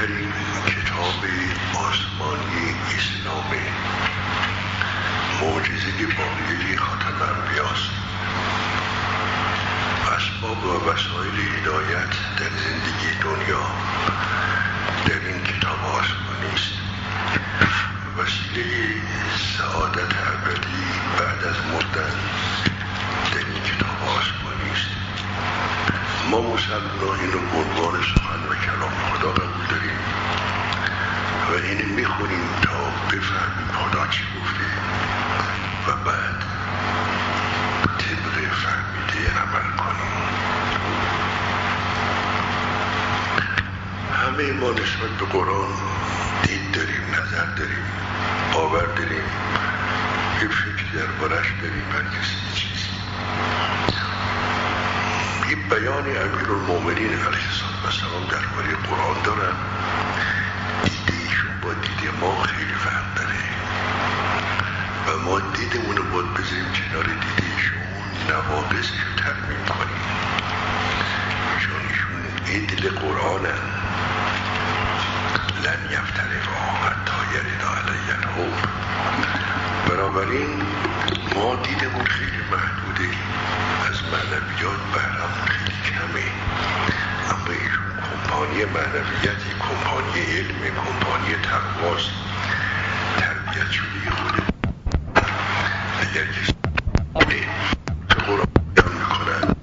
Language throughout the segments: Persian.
کریم کتاب آسمانی اسلام معجزه باقی خاتم انبیاست اسباب و وسایل هدایت در زندگی دنیا در این کتاب آسمانی است. وسیله سعادت ابدی بعد از مردن در این کتاب آسمانی است. ما مسلمان این رو عنوان سخن و کلام خدا قبول داریم این می‌خونیم تا بفهمیم خدا چی گفته. و بعد طبق فهمیده عمل کنیم. همه ما نسبت به قرآن دید داریم نظر داریم باور داریم. یه فکر دربارش داریم هر کسی چیزی. یه بیان امیر المومنین علیه السلام درباره قرآن دارن. دید ما خیلی فرق داره و ما دیدمون رو باید بذاریم کنار دیده ایشون نواقصش رو ترمیم کنیم. چون ایشون این دل قرآنن. لن یفترقا حتی یرد علی الحب بنابراین ما دیدمون خیلی محدوده. از معنویات بهرمون کمپانی معنویتی کمپانی علم کمپانی تقواست. تربیت شده خود. اگر کسی که قرآن بیان می‌کنن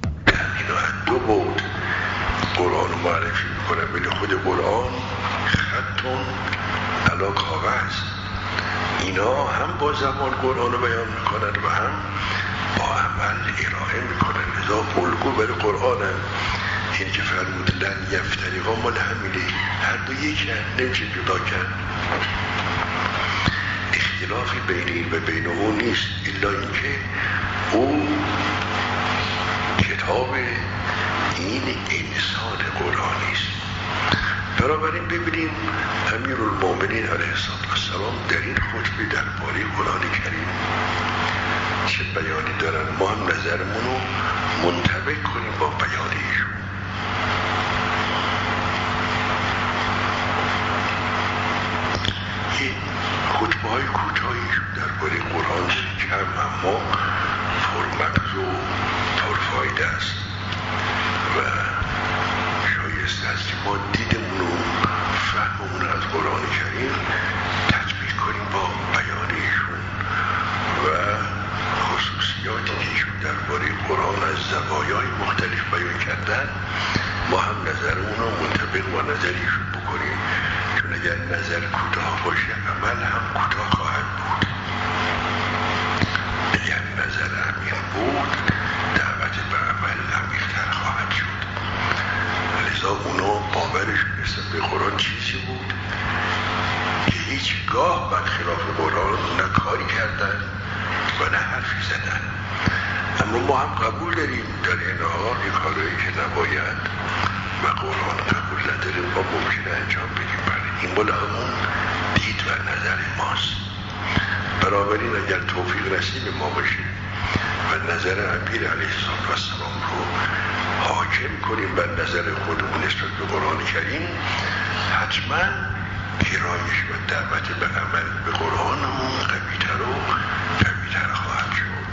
اینا دو بود. قرآن رو معرفی می‌کنن بین خود قرآن خطون علا کاغذ اینا هم با زمان قرآن رو بیان می‌کنن و هم با عمل ارائه می‌کنن. لذا الگو برای قرآن هم این که فرمود لن یفتریقا مال همینه هر دو یک نمیشه جدا کرد. اختلافی بین این و بین اون نیست. الا اینکه او کتاب این انسان قرآنی است. بنابراین ببینیم امیر المومنین علیه السلام در این خطبه درباره قرآن کریم چه بیانی دارن. ما هم نظرمون رو منطبق کنیم با بیان ایشون این کوتاهیشون درباره قرآن کم اما پرمغز و پرفایده است. و شایسته است که ما دیدمون و فهممون از قرآن کریم تطبیق کنیم با بیان و خصوصیاتی که ایشون درباره قرآن از زوایای مختلف بیان کردن ما هم نظرمون رو منطبق با نظر ایشون بکنیم. چون اگر نظر کوتاه باشه عمل هم انجام بدیم. بله. این مال همون دید و نظر ماست. بنابراین اگر توفیق نصیب ما باشه و نظر امیر علیه السلام رو حاکم کنیم بر نظر خودمون نسبت به قرآن کریم حتما گرایش و دعوت به عمل به قرآنمون قویتر و قویتر خواهد شد.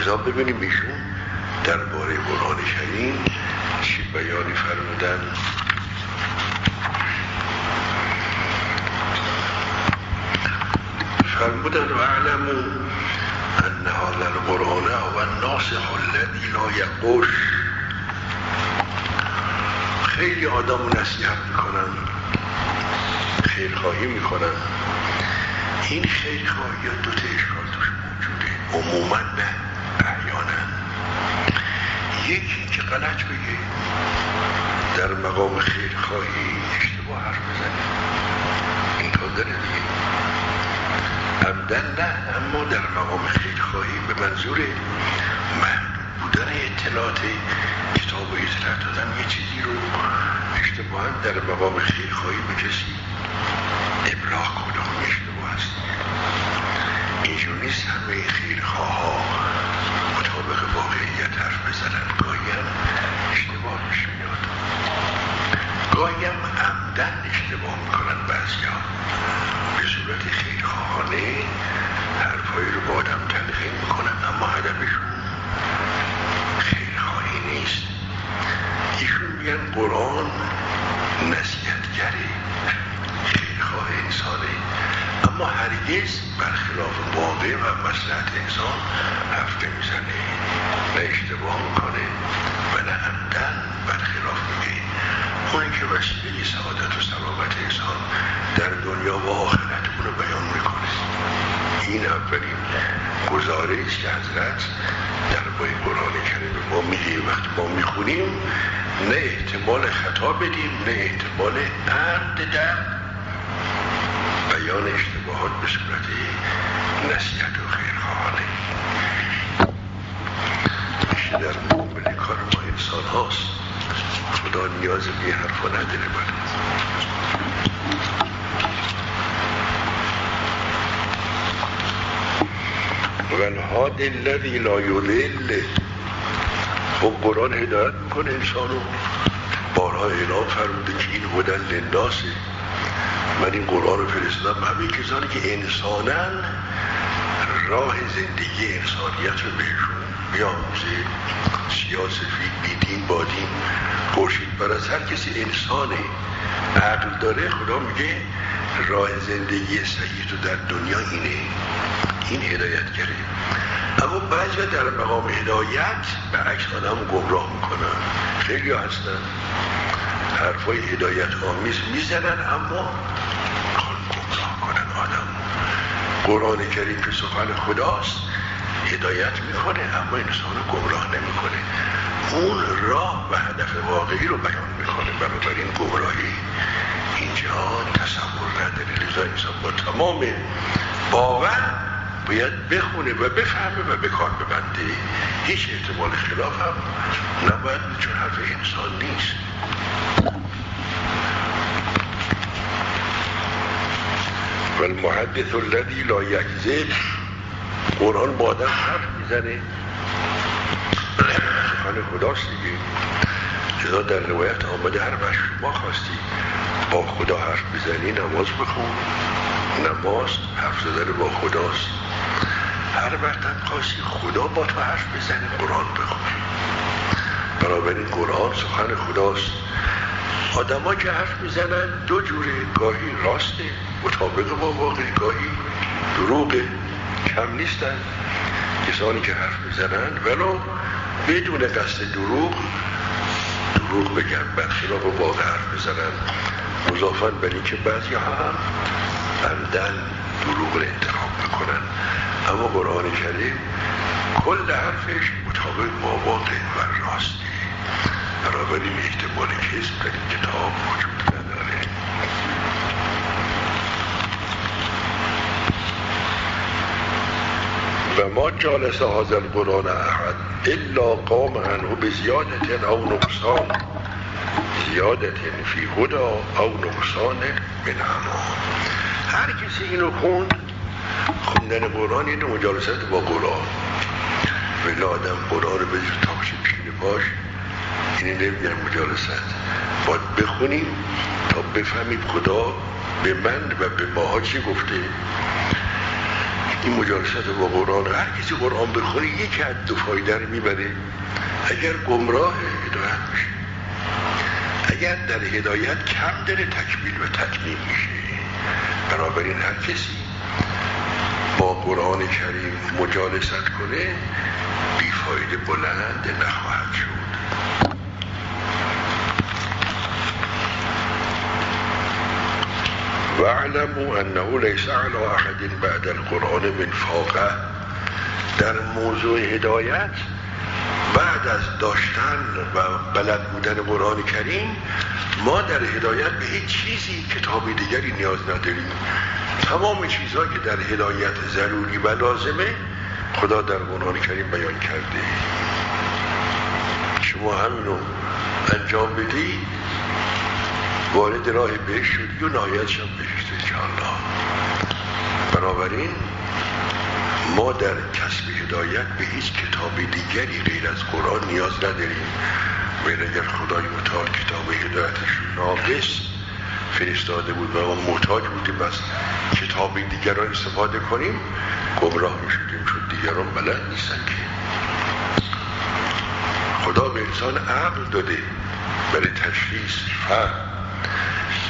لذا ببینیم ایشون درباره قرآن کریم چی بیانی فرمودن. فرمودن و اعلمو ان هذا القرآن و الناسخ الذي لا یقوش خیلی آدم نصیحت می‌کنن. خیرخواهی می‌کنن. این خیرخواهی ها دو تا اشکال توش موجوده. عموما نه احیانا. یکی که غلط بگه. در مقام خیرخواهی اشتباه حرف بزنه. این داره دیگه. عمدن نه اما در مقام خیرخواهی به منظور محدود بودن اطلاعات کتاب و اطلاعات دادن یه چیزی رو اشتباها در مقام خیرخواهی به کسی ابلاغ کنه خب اشتباه است. اینجور نیست همه خیرخواه ها مطابق واقعیت حرف بزنن گاهی هم اشتباه میاد گاهی هم عمدن اشتباه می‌کنن بعضیا به صورت خیرخواهانه حرفایی رو با آدم تلقین می‌کنن اما هدفشون خیرخواهی نیست ایشون میگن قرآن نصیحتگره خیرخواه انسانه اما هرگز برخلاف واقع و مسلحت انسان حرف نمی‌زنه نه اشتباه می‌کنه و نه عمدن برخلاف میگه اونی که وسیله سعادت و سلامت انسان در دنیا و آخرت اونو بیان می‌کنه این اولین گزارش که حضرت در بای قرآن کریم ما میگه وقتی ما می‌خونیم نه احتمال خطا بدیم نه احتمال عرد در بیان اشتباهات به صورت نصیحت و خیرخواهانه. میشه در مقابل کار ما انسان هاست. خدا نیاز به حرفا نداره. بله و الهاد الذی لا یضل خب قرآن هدایت می‌کنه انسانو. بارها اعلام فرموده که این هدن لنداسه من این قرآن رو فرستادم همه کسانی که انسانا راه زندگی انسانیت رو بهشون بیاموزه سیاسفید بیدین بادین خورشید پرست. هر کسی انسانه. عقل داره خدا میگه راه زندگی سعید تو در دنیا اینه. این هدایتگره اما بعضی در مقام هدایت به عکس آدم گمراه می‌کنن. خیلی هستن. حرفای هدایت آمیز می‌زنن اما گمراه کنن آدم. قرآن کریم که سخن خداست هدایت می‌کنه اما انسان گمراه نمی‌کنه. اون راه و هدف واقعی رو بیان می‌کنه. بنابراین گمراهی اینجا تصور نداره لذا انسان با تمام باور باید بخونه و بفهمه و به کار ببنده. هیچ احتمال خلاف هم نباید چون حرف انسان نیست. و المحدث الذي لا یکذب قرآن با آدم حرف می‌زنه. سخن خداست دیگه. لذا در روایت آمده هر وقت شما خواستی با خدا حرف بزنی نماز بخون. نماز حرف زدن با خداست. هم خواستی خدا با تو حرف بزنه قرآن بخون. بنابراین قرآن سخن خداست. آدما که حرف می‌زنن دو جوره گاهی راسته مطابق با واقع گاهی دروغه کم نیستن. کسانی که حرف می‌زنن ولو بدون قصد دروغ دروغ بگن برخلاف واقع حرف بزنن مضافن بر که بعضی هم عمدن دروغ رو انتخاب بکنن. اما قرآن کریم کل حرفش مطابق با واقع و راستی. بنابراین احتمال کسب در این کتاب وجود نداره. و ما جالس هذا القرآن احد الا قام عنه بزیادت او نقصان. زیادت فی هدا او نقصان من هر کسی اینو خوند خوندن قرآن اینو مجالست با قرآن. ولی آدم قرآن رو بذاره تاکش پیشین باش اینی نمیگن مجالست باید بخونیم تا بفهمیم خدا به من و به ماها چی گفته. این مجالست با قرآن هر کسی قرآن بخونه یکی از دو فایده رو می‌بره. اگر گمراه هدایت میشه. اگر در هدایت کم داره تکمیل و تکمیل میشه. بنابراین هر کسی با قرآن کریم مجالست کنه بیفایده بلند نخواهد شد. واعلموا انه ليس على احد بعد القرآن من فاقه در موضوع هدایت بعد از داشتن و بلد بودن قرآن کریم ما در هدایت به هیچ چیزی کتاب دیگری نیاز نداریم. تمام چیزها که در هدایت ضروری و لازمه خدا در قرآن کریم بیان کرده. شما همینو انجام بدید وارد راه بهش شدی و نهایتش هم بهشت انشاءالله. بنابراین ما در کسب هدایت به هیچ کتاب دیگری غیر از قرآن نیاز نداریم. و اگر خدای متعال کتاب هدایتش ناقص فرستاده بود و ما محتاج بودیم از کتاب دیگران استفاده کنیم گمراه می‌شدیم چون دیگران بلد نیستن که. خدا به انسان عقل داده برای تشخیص فهم.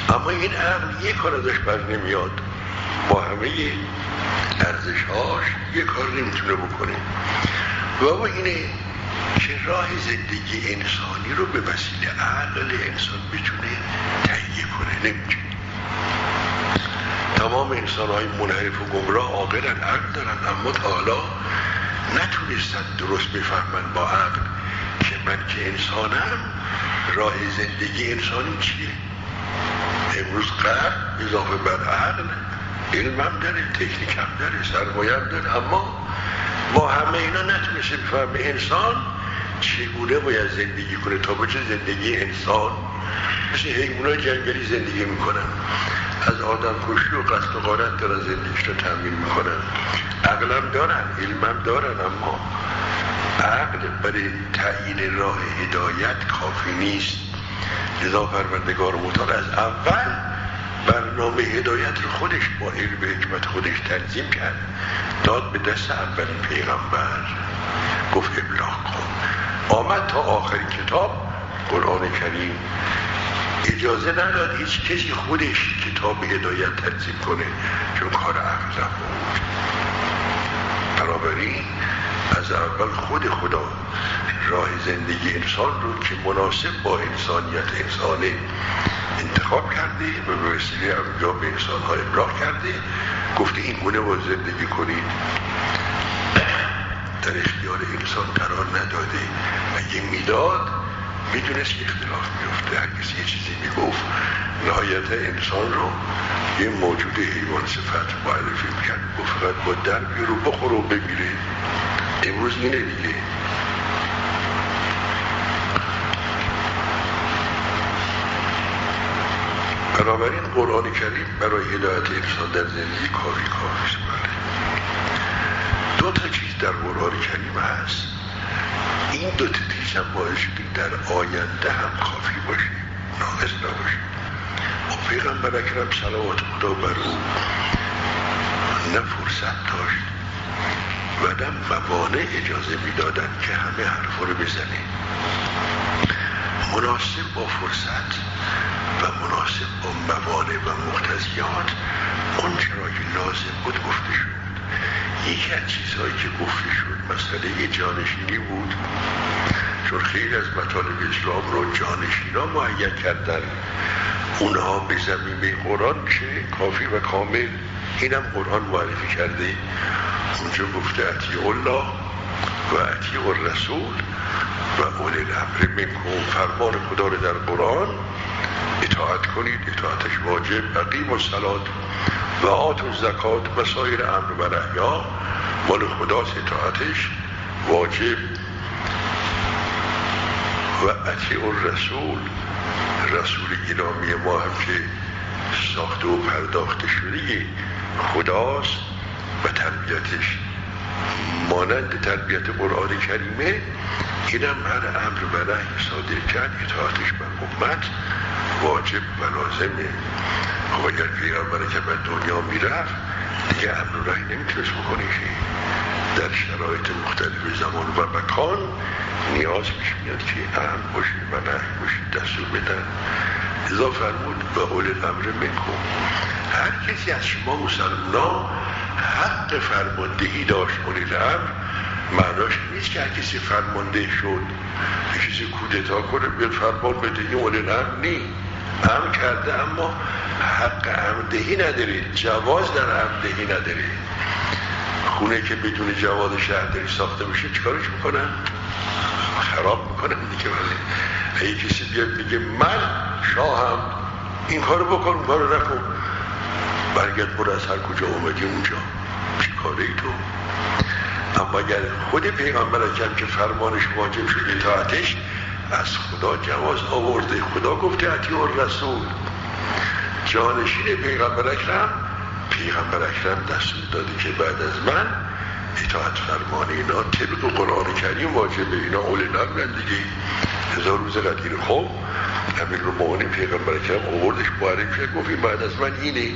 اما این عقل یک کار ازش بر نمیاد. با همه ارزشهاش یک کار نمی‌تونه بکنه. و اینه که راه زندگی انسانی رو به وسیله عقل انسان بتونه تهیه کنه؟ نمی‌تونه. تمام انسان های منحرف و گمراه عاقلن عقل دارن اما تا حالا نتونستن درست بفهمن با عقل که من که انسانم راه زندگی انسانی چیه؟ امروز قرد اضافه بر عقل علمم داره تکنیکم داره سرمایم داره اما با همه اینا نتونسته بفهمه انسان چگونه باید زندگی کنه. تا بچه زندگی انسان مثل حیوانات جنگلی زندگی می‌کنن. از آدم کشی و قصد و غارت دارن زندگیش رو تمرین می‌کنن. عقلم دارن علمم دارن اما عقل برای تعیین راه هدایت کافی نیست. لذا پروردگار مطال از اول برنامه هدایت رو خودش با علم حکمت خودش تنظیم کرد. داد به دست اولین پیغمبر. گفت ابلاغ کن. آمد تا آخرین کتاب قرآن کریم. اجازه نداد هیچ کسی خودش کتاب هدایت تنظیم کنه چون کار عقل بود. بنابراین از اول خود خدا راه زندگی انسان رو که مناسب با انسانیت انسانه انتخاب کرده و به وسیله انبیا به انسان ها ابراغ کرده. گفته این گونه با زندگی کنید. در اختیار انسان قرار نداده. اگه می‌داد می‌دونست که اختلاف میفته هر کسی یه چیزی می‌گفت نهایت انسان رو یه موجود حیوان صفت معرفی می‌کرد. گفت فقط با در رو بخور و بمیره. امروز اینه دیگه. بنابراین قرآن کریم برای هدایت انسان در زندگی کافی کافی بله. تا چیز در قرآن کریم هست این دو چیز هم باعث در آینده هم کافی باشه ناقص نباشه و پیغمبر اکرم صلوات خدا بر او. نه فرصت داشت و نه موانع اجازه می‌دادن که همه حرف رو بزنه. مناسب با فرصت و مناسب با موانع و مقتضیات اون چرا که لازم بود گفته شد. یکی از چیزهایی که گفته شد مسئله جانشینی بود چون خیلی از مطالب اسلام رو جانشینا معین کردن اونها به زمینه قرآن میشه کافی و کامل. اینم قرآن معرفی کرده. اونجا گفته اطیع الله و اطیع الرسول و اول الامر منکم. فرمان خدا رو در قرآن اطاعت کنید. اطاعتش واجب اقیم و سلات و آت و زکات و سایر امر و نهیا مال خداست اطاعتش واجب و اطیع الرسول. رسول گرامی ما هم که ساخته و پرداخته شده خداست و تربیتش مانند تربیت قرآن کریمه. اینم هر امر و نهی صادر کرد اطاعتش بر امت. واجب و لازمه خب اگر پیغمبر که به دنیا می‌رفت. دیگه امر و نهی نمی‌تونست بکنه که در شرایط مختلف زمان و مکان نیاز پیش میاد که اهم باشه و نهی باشه دستور بدن. ازا فرمود و اول الامر منکم هر کسی از شما مسلمان حق فرماندهی داشت اول الامر معناش نیست که هر کسی فرمانده شد کسی کودتا کنه به فرمان بده این اول الامر نی هم کرده اما حق امدهی نداره جواز در امدهی نداره خونه که بدون جواز شهرداری ساخته بشه چیکارش می‌کنن؟ خراب می‌کنن دیگه. ولی اگه کسی بیاد میگه من شاهم این کارو بکن اون کارو نکن. برگرد برو از هر کجا اومدی اونجا. چی کاره ای تو؟ اما اگر خود پیغمبر اکرم که فرمانش واجب شد اطاعتش از خدا جواز آورده. خدا گفته اطیع رسول جانشین پیغمبر اکرم. پیغمبر اکرم دستور داده که بعد از من اطاعت فرمان اینا طبق قرآن کریم واجبه. اینا اول نمرن دیگه. هزار روز قدیر. خوب امیر المؤمنین پیغمبر کرم آوردش معرفی گفت بعد از من اینه.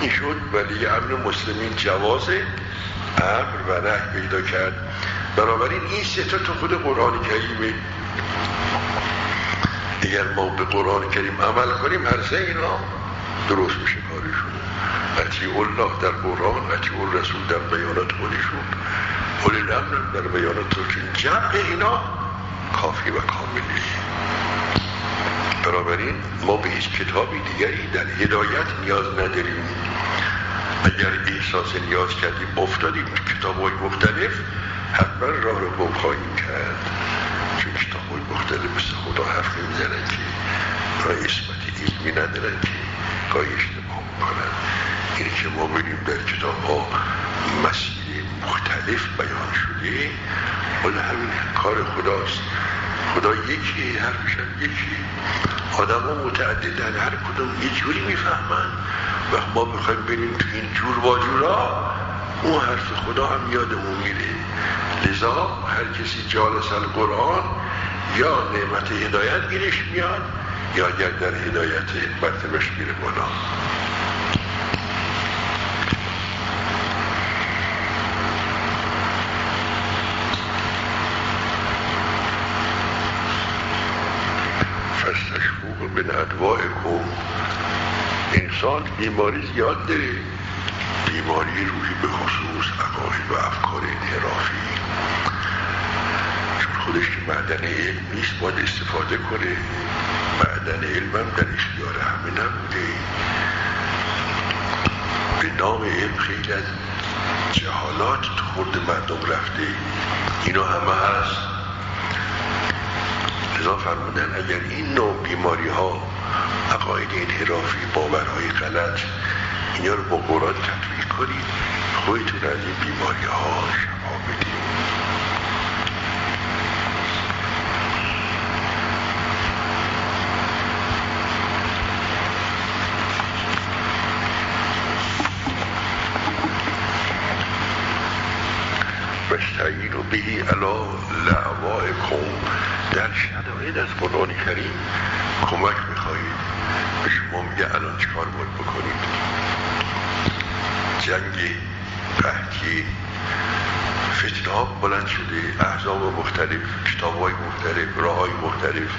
این شد. ولی امر مسلمین جواز امر و نه پیدا کرد. بنابراین این سه تو خود قرآن کریمه. اگر ما به قرآن کریم عمل کنیم هر سه اینا درست میشه کارشون. اطیع الله در قرآن اطیع رسول در بیانات خودشون. اولی الامر در بیاناتشون جمع اینا کافی و کاملی. بنابراین ما به هیچ کتابی دیگری در هدایت نیاز نداریم. اگر احساس نیاز کردیم افتادیم. کتاب های مختلف حتما راه رو گم خواهیم کرد. کتاب مختلف مثل خدا حرف نمی‌زنن که راه اسمت علمی ندارن که گاهی اشتباه می‌کنن. اینی که ما بینیم در کتاب ها مسئله مختلف بیان شده ولی همین کار خداست. خدا یکی حرفش هم یکی. آدم ها متعددن هر کدوم یه جوری می‌فهمن. و ما بخوایم بریم تو این جور با جورا اون حرف خدا هم یادمون میره. لذا هر کسی جالس قرآن یا نعمت هدایت گیرش میاد یا در هدایت مرتبش میره بالا. فستشفوه به ندواء کن انسان بیماری زیاد داره. بیماری روحی به خصوص عقاید و افکار انحرافی خودش که معدن علم نیست باید استفاده کنه. معدن علمم در اختیار همه نبوده به نام علم خیلی از جهالات تو خورد مردم رفته. اینا همه هست. لذا فرمودن اگر این نوع بیماری ها عقاید انحرافی باورهای غلط اینا رو با قرآن تطبیق کنید خودتون از این بیماری ها شفا بدید بستعین و بهی علا کن در شدائد از قرآن کریم کمک می‌خواهید. به شما میگه الان چیکار باید بکنید؟ جنگ قحطی فتنه ها بلند شده احزاب مختلف کتاب های مختلف راه های مختلف.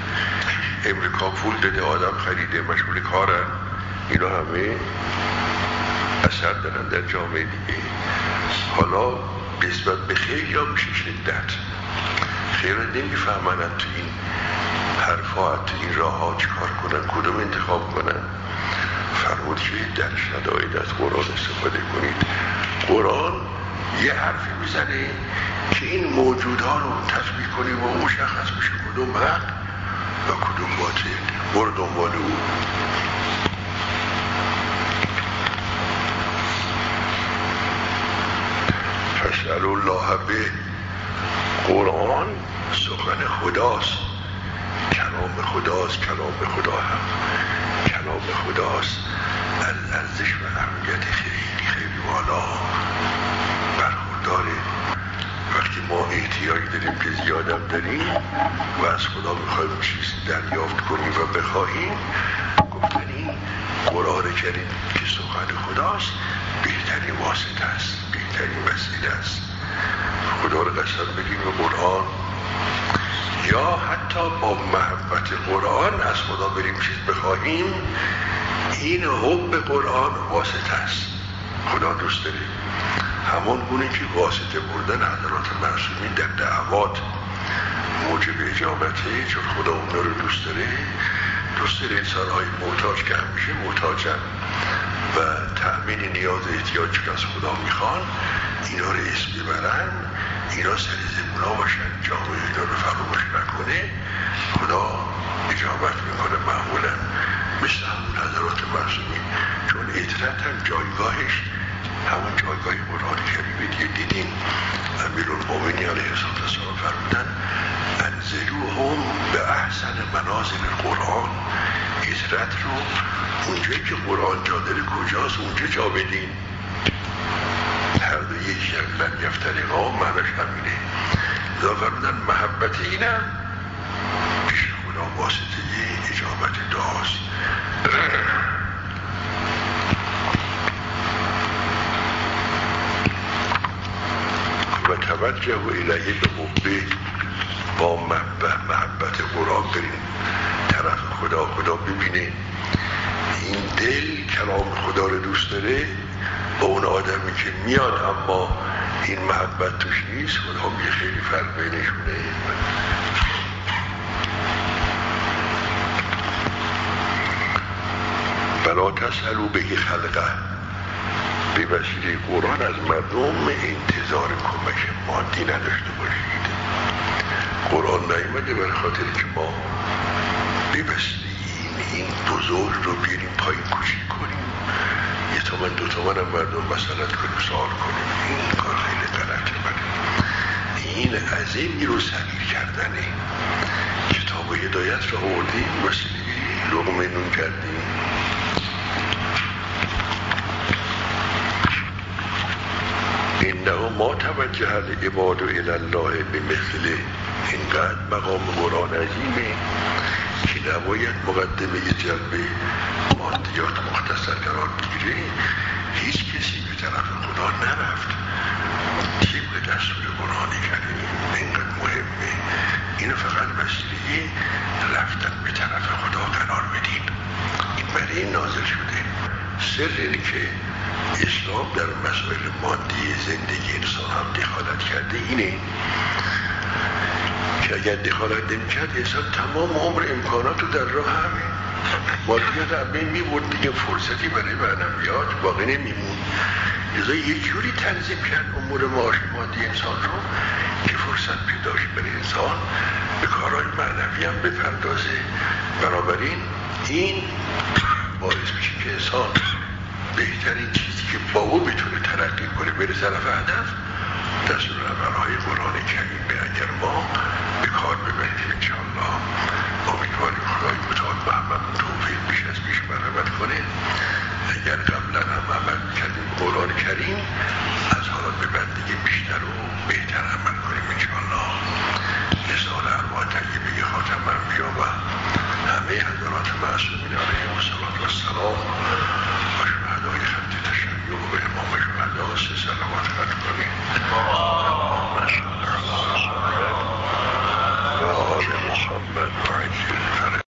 امریکا پول داده آدم خریده مشغول کارن. اینا همه اثر دارن در جامعه دیگه. حالا نسبت به خیلی ها میشه شدت. خیلی نمی‌فهمن تو این حرفا تو این راه ها چیکار کنن کدوم انتخاب کنن. فرمود در شدائد از قرآن استفاده کنید. قرآن یه حرفی می‌زنه که این موجودها رو تطبیق کنیم و مشخص میشه کدوم حق و کدوم باطل. برو دنبال او. فسأل الله به قرآن سخن خداست. کلام خداست کلام خدا هم کلام خداست. ارزش و اهمیت خیلی خیلی بالا برخورداره. وقتی ما احتیاج داریم که زیادم داریم و از خدا می‌خوایم چیز دریافت کنیم و بخواهیم گفتن این قرار کریم که سخن خداست. بهترین واسطه است بهترین وسیله است. خدا رو قسم بگیم به قرآن. یا حتی با محبت قرآن از خدا بریم چیز بخواهیم. این حب قرآن واسطه است. خدا دوست داره. همون گونه که واسطه بردن حضرات معصومین در دعوات موجب اجابته چون خدا اونا رو دوست داره. دوست داره انسان های محتاج که همیشه محتاجن. و تأمین نیاز احتیاج که از خدا می‌خوان اینا رو اسم ببرن اینا سر زمونا باشن جامعه اینا رو فراموش نکنه خدا اجابت می‌کنه معمولا مثل همون حضرات معصومین چون اطرت هم جایگاهش همون جایگاه قرآن کریمه دیگه دیدیم امیر المومنی علیه السلام فرمودن انزلو هم به احسن منازل قرآن. کسرت رو اونجایی که قرآن جا داره کجاست اونجا جا بدین. هر دو یکی من یفتری قام معناش همینه. دا فرمودن محبت اینم پیش خدا واسطه اجابت دعاست. و توجه و الهی به با محبت قرآن بریم. طرف خدا خدا ببینه. این دل کلام خدا رو دوست داره. با اون آدمی که میاد اما این محبت توش نیست. خدا یه خیلی فرق بینشونه بلا تسلو به خلقه. به وسیله قرآن از مردم انتظار کمک مادی نداشته باشید. قرآن نیمده برای خاطر که ما به این بزرگ رو بیاریم پایین کوچیک کنیم. یه تومن دو تومن هم مردم مسئلت کنیم سوال کنیم. این کار خیلی غلطه. بله. این عظیمی رو سگیر کردنه. کتاب هدایت رو آوردیم. وسیله لغمه نون کردیم. انه ما توجه العباد الله به مثل اینقدر مقام قرآن عظیمه. که نباید مقدمه جلبه مادیات مختصر قرار بگیره هیچ کسی به طرف خدا نرفت. به دستور قرآن کریم اینقدر مهمه. اینو فقط وسیله رفتن به طرف خدا قرار بدین این برای این نازل شده. سر اینه که اسلام در مسائل مادی زندگی انسان هم دخالت کرده اینه. که اگر دخالت نمی‌کرد انسان تمام عمر امکانات رو در راه همه مادیات همه میبود دیگه فرصتی برای معنویات باقی نمیمون لذا یک جوری تنظیم کرد امور معاش مادی انسان رو که فرصت پیداش برای انسان به کارهای معنوی هم بپردازه. بنابراین این باعث میشه که انسان بهترین چیزی که با او بتونه ترقی کنه بره طرف هدف دستور های قرآن کریم اگر ما به کار ببریم انشاءالله امیدواریم خدای متعال به همه توفیق بیش از بیش مرحمت کنه اگر قبلا هم عمل کردیم قرآن کریم از حالا به دیگه بیشتر و بهتر عمل کنیم انشاءالله نزال ارواح طیبه خاتم انبیا و همه حضرات معصومین علیهم السلام و شهدای خط تشیع و